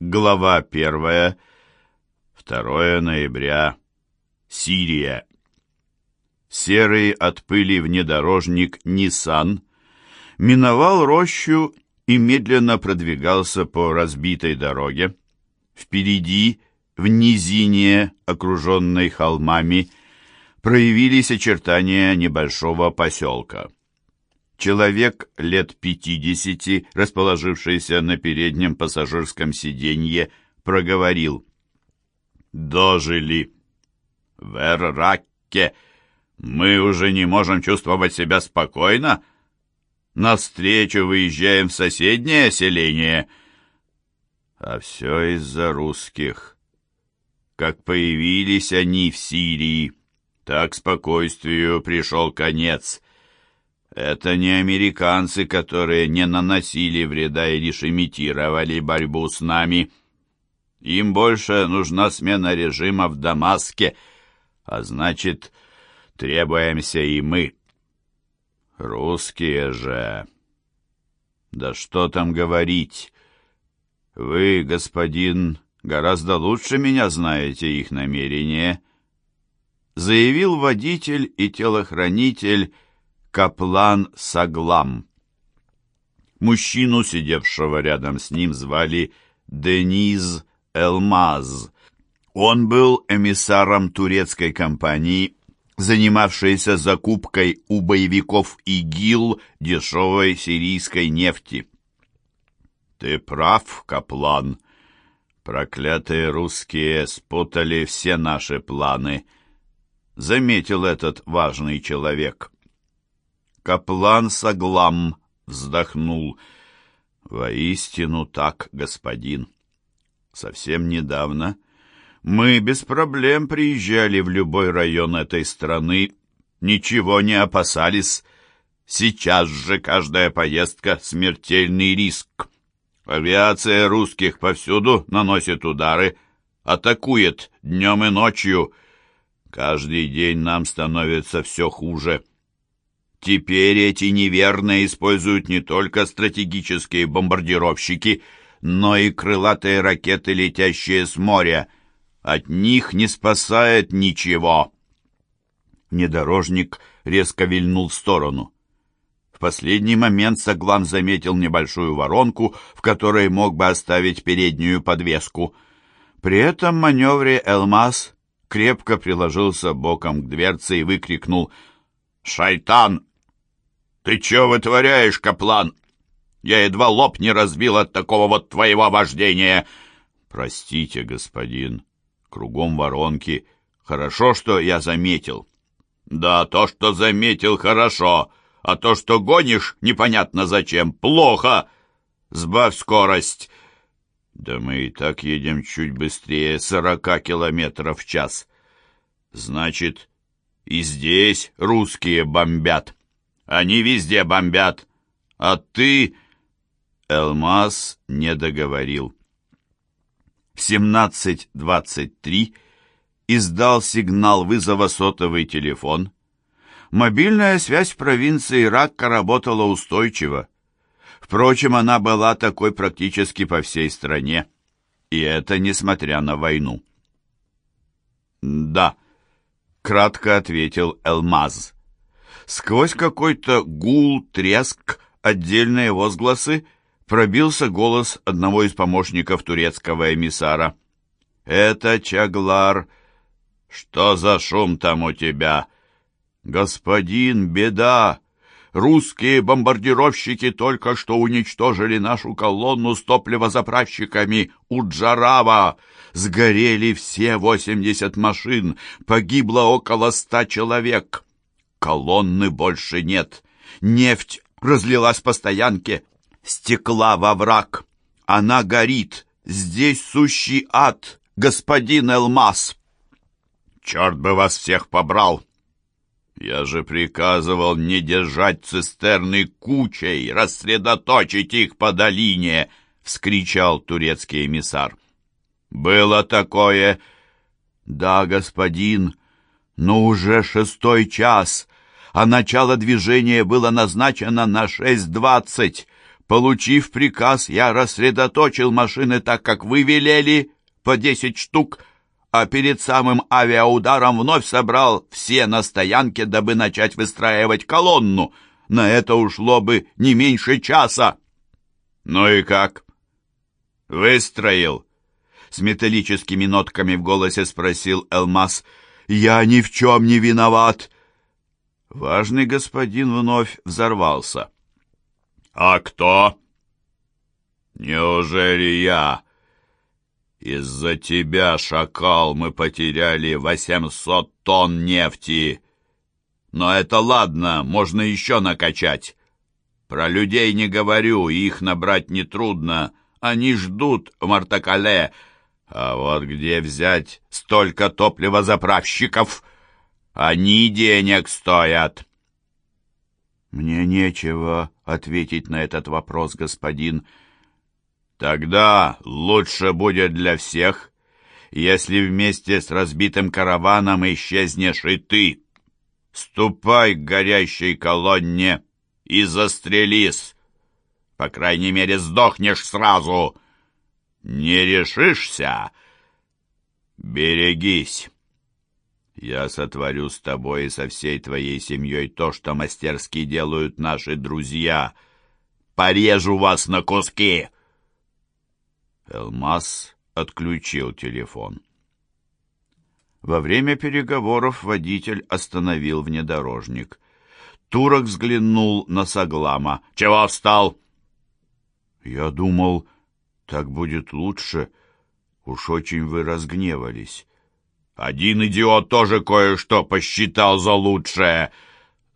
Глава первая. 2 ноября. Сирия. Серый от пыли внедорожник Nissan миновал рощу и медленно продвигался по разбитой дороге. Впереди, в низине, окруженной холмами, проявились очертания небольшого поселка. Человек лет пятидесяти, расположившийся на переднем пассажирском сиденье, проговорил. «Дожили! В Эрракке мы уже не можем чувствовать себя спокойно. Навстречу выезжаем в соседнее селение. А все из-за русских. Как появились они в Сирии, так спокойствию пришел конец». Это не американцы, которые не наносили вреда и лишь имитировали борьбу с нами. Им больше нужна смена режима в Дамаске, а значит, требуемся и мы. Русские же... Да что там говорить? Вы, господин, гораздо лучше меня знаете их намерения, заявил водитель и телохранитель, Каплан Саглам. Мужчину, сидевшего рядом с ним, звали Дениз Элмаз. Он был эмиссаром турецкой компании, занимавшейся закупкой у боевиков ИГИЛ дешевой сирийской нефти. «Ты прав, Каплан. Проклятые русские спутали все наши планы», — заметил этот важный человек. Каплан Саглам вздохнул. «Воистину так, господин. Совсем недавно мы без проблем приезжали в любой район этой страны, ничего не опасались. Сейчас же каждая поездка — смертельный риск. Авиация русских повсюду наносит удары, атакует днем и ночью. Каждый день нам становится все хуже». Теперь эти неверные используют не только стратегические бомбардировщики, но и крылатые ракеты, летящие с моря. От них не спасает ничего. Внедорожник резко вильнул в сторону. В последний момент Соглам заметил небольшую воронку, в которой мог бы оставить переднюю подвеску. При этом маневре Элмаз крепко приложился боком к дверце и выкрикнул «Шайтан! «Ты чё вытворяешь, Каплан? Я едва лоб не разбил от такого вот твоего вождения!» «Простите, господин, кругом воронки. Хорошо, что я заметил». «Да, то, что заметил, хорошо, а то, что гонишь, непонятно зачем, плохо. Сбавь скорость». «Да мы и так едем чуть быстрее сорока километров в час». «Значит, и здесь русские бомбят». Они везде бомбят. А ты...» Элмаз не договорил. В 17.23 издал сигнал вызова сотовый телефон. Мобильная связь в провинции Ракка работала устойчиво. Впрочем, она была такой практически по всей стране. И это несмотря на войну. «Да», — кратко ответил Элмаз. Сквозь какой-то гул, треск, отдельные возгласы пробился голос одного из помощников турецкого эмиссара. «Это Чаглар. Что за шум там у тебя?» «Господин, беда! Русские бомбардировщики только что уничтожили нашу колонну с топливозаправщиками у Джарава. Сгорели все восемьдесят машин, погибло около ста человек». Колонны больше нет. Нефть разлилась по стоянке. Стекла во враг. Она горит. Здесь сущий ад, господин Элмаз. Черт бы вас всех побрал! Я же приказывал не держать цистерны кучей, рассредоточить их по долине, — вскричал турецкий эмиссар. Было такое... Да, господин, но уже шестой час, а начало движения было назначено на 6.20. Получив приказ, я рассредоточил машины так, как вы велели, по десять штук, а перед самым авиаударом вновь собрал все на стоянке, дабы начать выстраивать колонну. На это ушло бы не меньше часа. Ну и как? Выстроил. С металлическими нотками в голосе спросил Элмаз. «Я ни в чем не виноват!» Важный господин вновь взорвался. «А кто?» «Неужели я?» «Из-за тебя, шакал, мы потеряли восемьсот тонн нефти. Но это ладно, можно еще накачать. Про людей не говорю, их набрать нетрудно. Они ждут в Мартакале. А вот где взять столько топливозаправщиков? Они денег стоят». «Мне нечего ответить на этот вопрос, господин». «Тогда лучше будет для всех, если вместе с разбитым караваном исчезнешь и ты. Ступай к горящей колонне и застрелись. По крайней мере, сдохнешь сразу. Не решишься? Берегись». Я сотворю с тобой и со всей твоей семьей то, что мастерски делают наши друзья. Порежу вас на куски!» Элмаз отключил телефон. Во время переговоров водитель остановил внедорожник. Турок взглянул на Саглама. «Чего встал?» «Я думал, так будет лучше. Уж очень вы разгневались». Один идиот тоже кое-что посчитал за лучшее.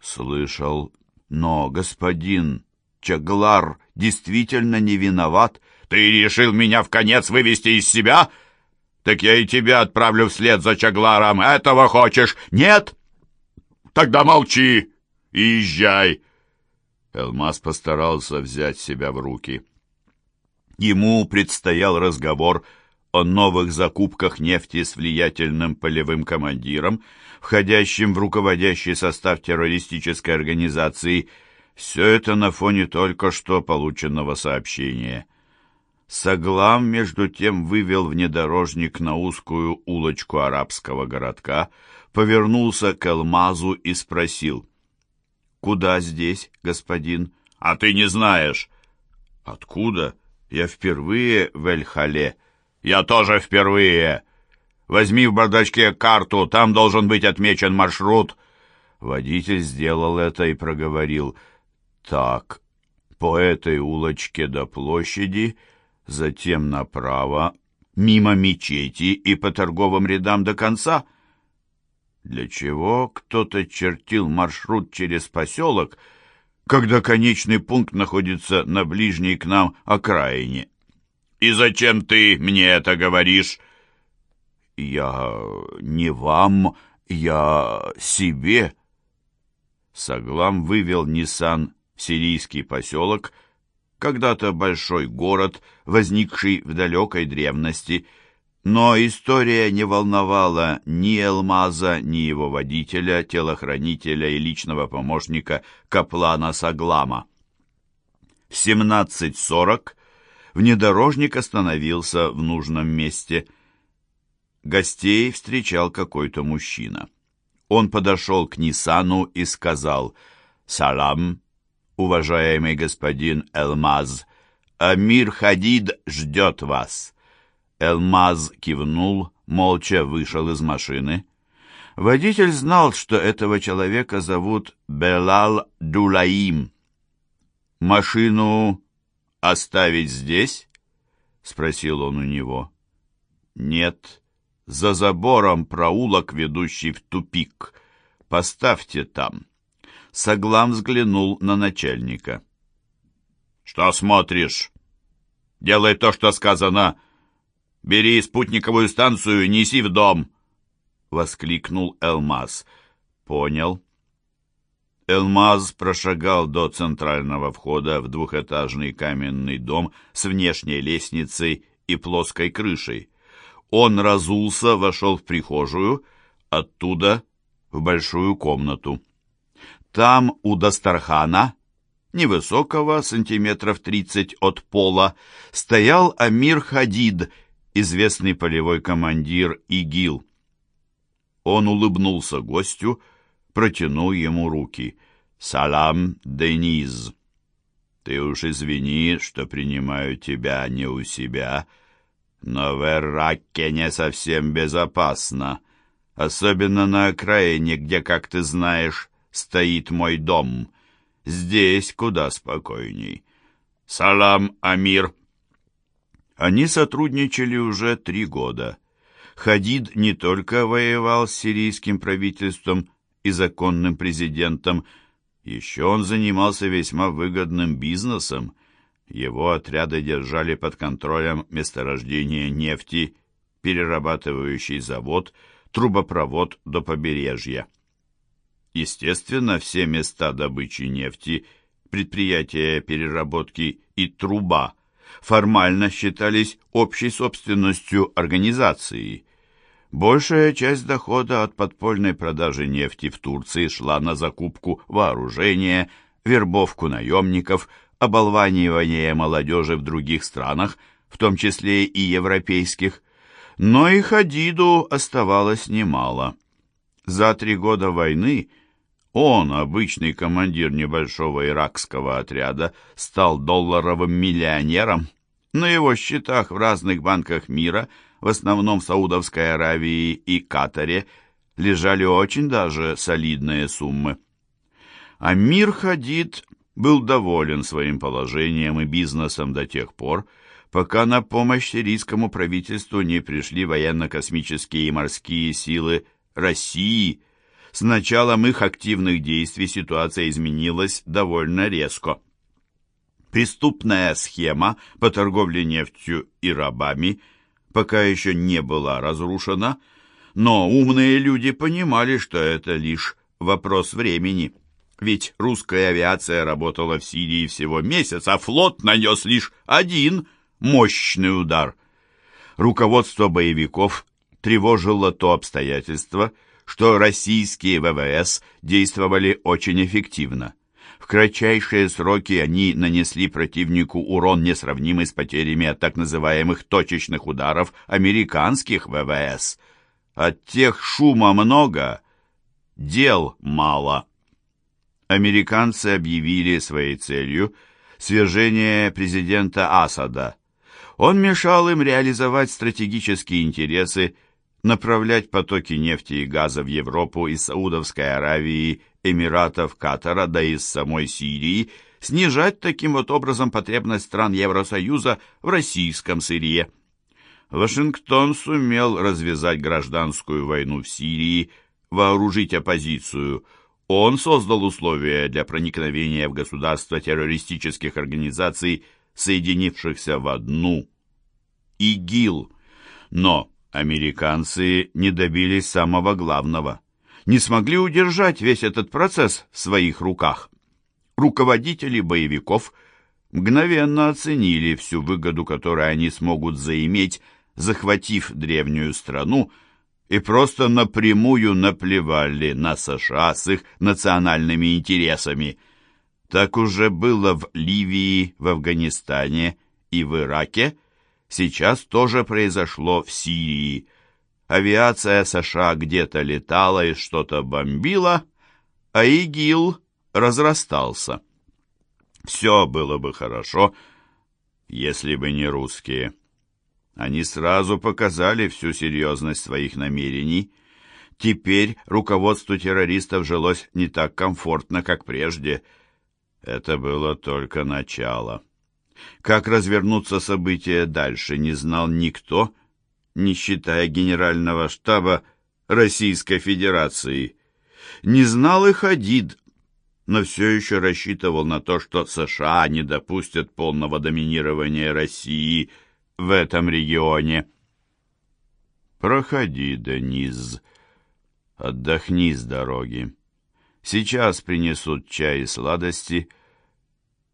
Слышал. Но господин Чаглар действительно не виноват. Ты решил меня в конец вывести из себя? Так я и тебя отправлю вслед за Чагларом. Этого хочешь? Нет? Тогда молчи и езжай. Элмаз постарался взять себя в руки. Ему предстоял разговор о новых закупках нефти с влиятельным полевым командиром, входящим в руководящий состав террористической организации, все это на фоне только что полученного сообщения. Саглам, между тем, вывел внедорожник на узкую улочку арабского городка, повернулся к Элмазу и спросил, «Куда здесь, господин?» «А ты не знаешь». «Откуда? Я впервые в Эль-Хале». «Я тоже впервые. Возьми в бардачке карту, там должен быть отмечен маршрут». Водитель сделал это и проговорил. «Так, по этой улочке до площади, затем направо, мимо мечети и по торговым рядам до конца». Для чего кто-то чертил маршрут через поселок, когда конечный пункт находится на ближней к нам окраине? «И зачем ты мне это говоришь?» «Я не вам, я себе». Саглам вывел Ниссан в сирийский поселок, когда-то большой город, возникший в далекой древности, но история не волновала ни Элмаза, ни его водителя, телохранителя и личного помощника Каплана Саглама. В 17.40 внедорожник остановился в нужном месте. Гостей встречал какой-то мужчина. Он подошел к Нисану и сказал «Салам, уважаемый господин Элмаз, Амир Хадид ждет вас». Элмаз кивнул, молча вышел из машины. Водитель знал, что этого человека зовут Белал Дулаим. Машину «Оставить здесь?» — спросил он у него. «Нет, за забором проулок, ведущий в тупик. Поставьте там». Соглам взглянул на начальника. «Что смотришь? Делай то, что сказано. Бери спутниковую станцию неси в дом!» — воскликнул Элмаз. «Понял». Элмаз прошагал до центрального входа в двухэтажный каменный дом с внешней лестницей и плоской крышей. Он разулся, вошел в прихожую, оттуда в большую комнату. Там у Дастархана невысокого, сантиметров тридцать от пола, стоял Амир Хадид, известный полевой командир ИГИЛ. Он улыбнулся гостю, протянул ему руки. «Салам, Дениз!» «Ты уж извини, что принимаю тебя не у себя, но в Ираке не совсем безопасно, особенно на окраине, где, как ты знаешь, стоит мой дом. Здесь куда спокойней. Салам, Амир!» Они сотрудничали уже три года. Хадид не только воевал с сирийским правительством и законным президентом, еще он занимался весьма выгодным бизнесом. Его отряды держали под контролем месторождение нефти, перерабатывающий завод, трубопровод до побережья. Естественно, все места добычи нефти, предприятия переработки и труба формально считались общей собственностью организации. Большая часть дохода от подпольной продажи нефти в Турции шла на закупку вооружения, вербовку наемников, оболванивание молодежи в других странах, в том числе и европейских. Но и Хадиду оставалось немало. За три года войны он, обычный командир небольшого иракского отряда, стал долларовым миллионером. На его счетах в разных банках мира – в основном в Саудовской Аравии и Катаре, лежали очень даже солидные суммы. Амир Хадид был доволен своим положением и бизнесом до тех пор, пока на помощь сирийскому правительству не пришли военно-космические и морские силы России. С началом их активных действий ситуация изменилась довольно резко. Преступная схема по торговле нефтью и рабами – пока еще не была разрушена, но умные люди понимали, что это лишь вопрос времени. Ведь русская авиация работала в Сирии всего месяц, а флот нанес лишь один мощный удар. Руководство боевиков тревожило то обстоятельство, что российские ВВС действовали очень эффективно. В кратчайшие сроки они нанесли противнику урон, несравнимый с потерями от так называемых точечных ударов американских ВВС. От тех шума много, дел мало. Американцы объявили своей целью свержение президента Асада. Он мешал им реализовать стратегические интересы, направлять потоки нефти и газа в Европу из Саудовской Аравии Эмиратов, Катара, да и из самой Сирии, снижать таким вот образом потребность стран Евросоюза в российском сырье. Вашингтон сумел развязать гражданскую войну в Сирии, вооружить оппозицию. Он создал условия для проникновения в государство террористических организаций, соединившихся в одну – ИГИЛ. Но американцы не добились самого главного – не смогли удержать весь этот процесс в своих руках. Руководители боевиков мгновенно оценили всю выгоду, которую они смогут заиметь, захватив древнюю страну, и просто напрямую наплевали на США с их национальными интересами. Так уже было в Ливии, в Афганистане и в Ираке, сейчас тоже произошло в Сирии – Авиация США где-то летала и что-то бомбила, а ИГИЛ разрастался. Все было бы хорошо, если бы не русские. Они сразу показали всю серьезность своих намерений. Теперь руководству террористов жилось не так комфортно, как прежде. Это было только начало. Как развернутся события дальше, не знал никто, не считая Генерального штаба Российской Федерации. Не знал и Хадид, но все еще рассчитывал на то, что США не допустят полного доминирования России в этом регионе. «Проходи, Дениз, отдохни с дороги. Сейчас принесут чай и сладости.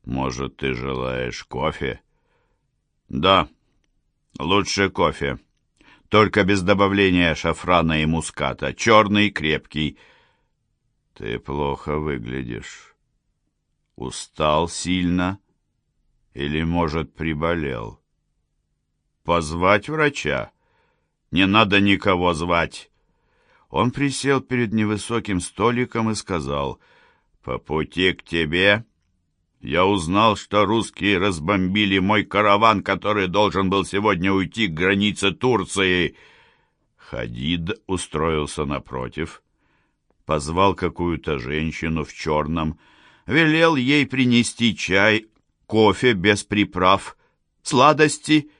Может, ты желаешь кофе?» «Да, лучше кофе» только без добавления шафрана и муската. Черный, крепкий. Ты плохо выглядишь. Устал сильно или, может, приболел? Позвать врача? Не надо никого звать. Он присел перед невысоким столиком и сказал, «По пути к тебе я узнал, что русские разбомбили мой караван, который должен был сегодня уйти к границе Турции». Хадид устроился напротив, позвал какую-то женщину в черном, велел ей принести чай, кофе без приправ, сладости,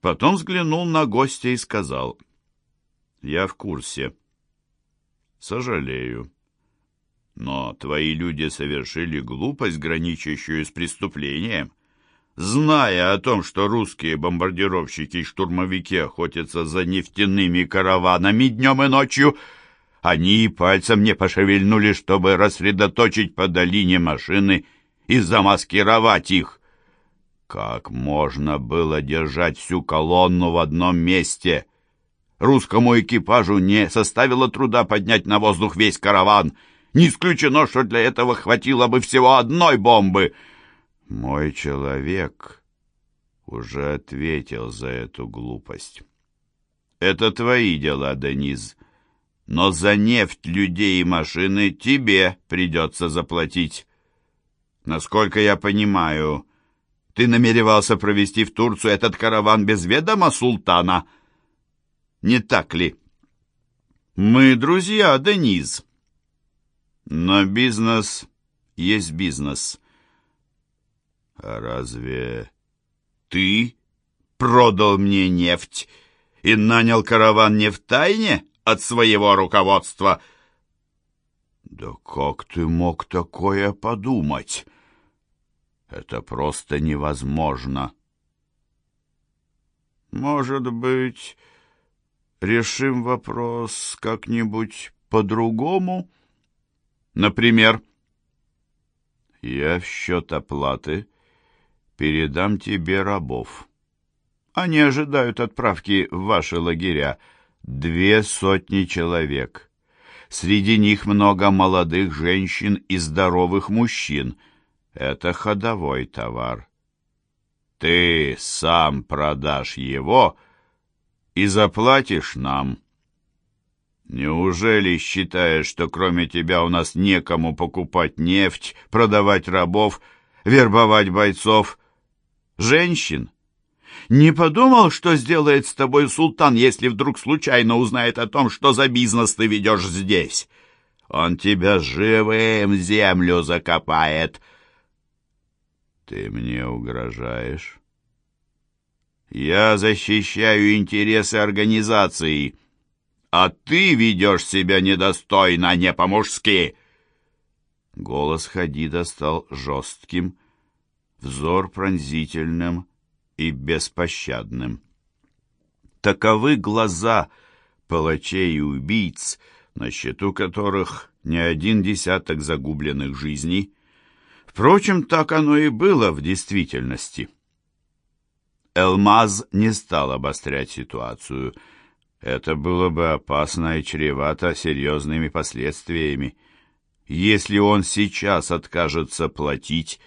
потом взглянул на гостя и сказал, «Я в курсе. Сожалею. Но твои люди совершили глупость, граничащую с преступлением. Зная о том, что русские бомбардировщики и штурмовики охотятся за нефтяными караванами днем и ночью, — они и пальцем не пошевельнули, чтобы рассредоточить по долине машины и замаскировать их. Как можно было держать всю колонну в одном месте? Русскому экипажу не составило труда поднять на воздух весь караван. Не исключено, что для этого хватило бы всего одной бомбы. Мой человек уже ответил за эту глупость. Это твои дела, Денис но за нефть, людей и машины тебе придется заплатить. Насколько я понимаю, ты намеревался провести в Турцию этот караван без ведома султана. Не так ли? Мы друзья, Дениз. Но бизнес есть бизнес. А разве ты продал мне нефть и нанял караван не в тайне? от своего руководства. Да как ты мог такое подумать? Это просто невозможно. Может быть, решим вопрос как-нибудь по-другому? Например, я в счет оплаты передам тебе рабов. Они ожидают отправки в ваши лагеря. Две сотни человек. Среди них много молодых женщин и здоровых мужчин. Это ходовой товар. Ты сам продашь его и заплатишь нам. Неужели считаешь, что кроме тебя у нас некому покупать нефть, продавать рабов, вербовать бойцов, женщин? Не подумал, что сделает с тобой султан, если вдруг случайно узнает о том, что за бизнес ты ведешь здесь? Он тебя живым землю закопает. Ты мне угрожаешь? Я защищаю интересы организации, а ты ведешь себя недостойно, не по-мужски. Голос Хадида стал жестким, взор пронзительным, и беспощадным. Таковы глаза палачей и убийц, на счету которых не один десяток загубленных жизней. Впрочем, так оно и было в действительности. Элмаз не стал обострять ситуацию. Это было бы опасно и чревато серьезными последствиями. Если он сейчас откажется платить,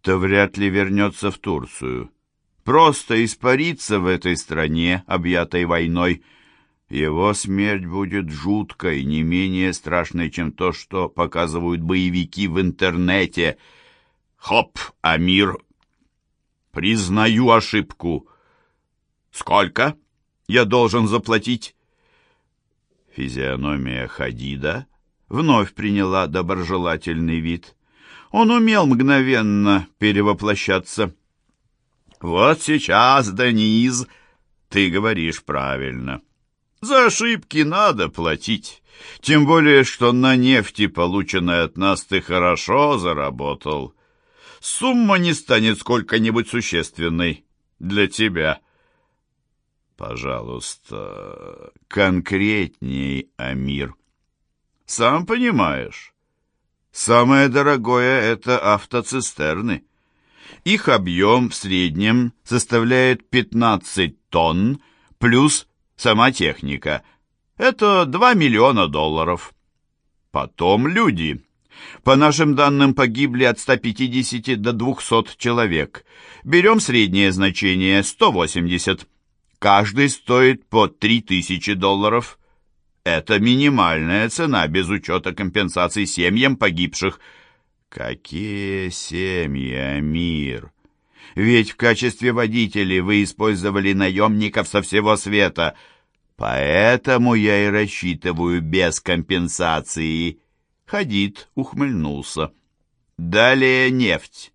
то вряд ли вернется в Турцию просто испариться в этой стране, объятой войной. Его смерть будет жуткой, не менее страшной, чем то, что показывают боевики в интернете. Хоп, Амир! Признаю ошибку. Сколько я должен заплатить? Физиономия Хадида вновь приняла доброжелательный вид. Он умел мгновенно перевоплощаться. «Вот сейчас, Денис, ты говоришь правильно. За ошибки надо платить. Тем более, что на нефти, полученной от нас, ты хорошо заработал. Сумма не станет сколько-нибудь существенной для тебя». «Пожалуйста, конкретней, Амир. Сам понимаешь, самое дорогое — это автоцистерны». Их объем в среднем составляет 15 тонн плюс сама техника. Это 2 миллиона долларов. Потом люди. По нашим данным, погибли от 150 до 200 человек. Берем среднее значение 180. Каждый стоит по 3000 долларов. Это минимальная цена без учета компенсаций семьям погибших. Какие семьи, Амир? Ведь в качестве водителей вы использовали наемников со всего света. Поэтому я и рассчитываю без компенсации. Хадид ухмыльнулся. Далее нефть.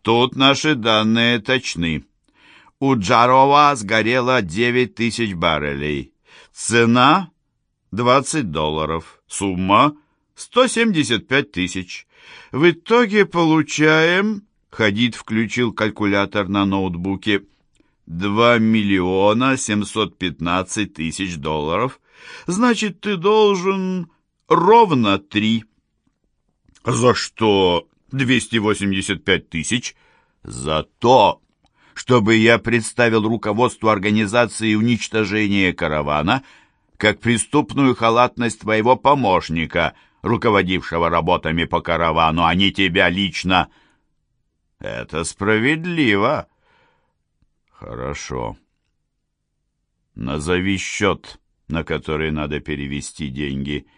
Тут наши данные точны. У Джарова сгорело 9 тысяч баррелей. Цена 20 долларов. Сумма 175 тысяч. В итоге получаем... Хадид включил калькулятор на ноутбуке. 2 миллиона 715 тысяч долларов. Значит, ты должен ровно три. За что 285 тысяч? За то, чтобы я представил руководству организации уничтожения каравана как преступную халатность твоего помощника, руководившего работами по каравану, а не тебя лично. Это справедливо. Хорошо. Назови счет, на который надо перевести деньги. —